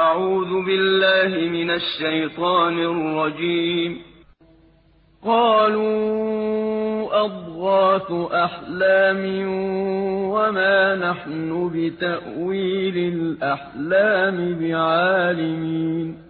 أعوذ بالله من الشيطان الرجيم. قالوا أضغاث أحلام وما نحن بتأويل الأحلام بعالمين.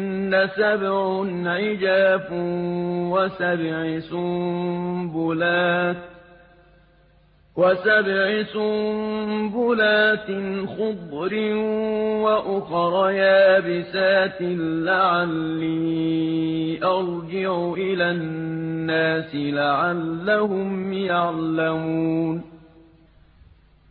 سبع عجاف وسبع سنبلات وسبع سنبلات خضر وأخر يابسات لعلي أرجع إلى الناس لعلهم يعلمون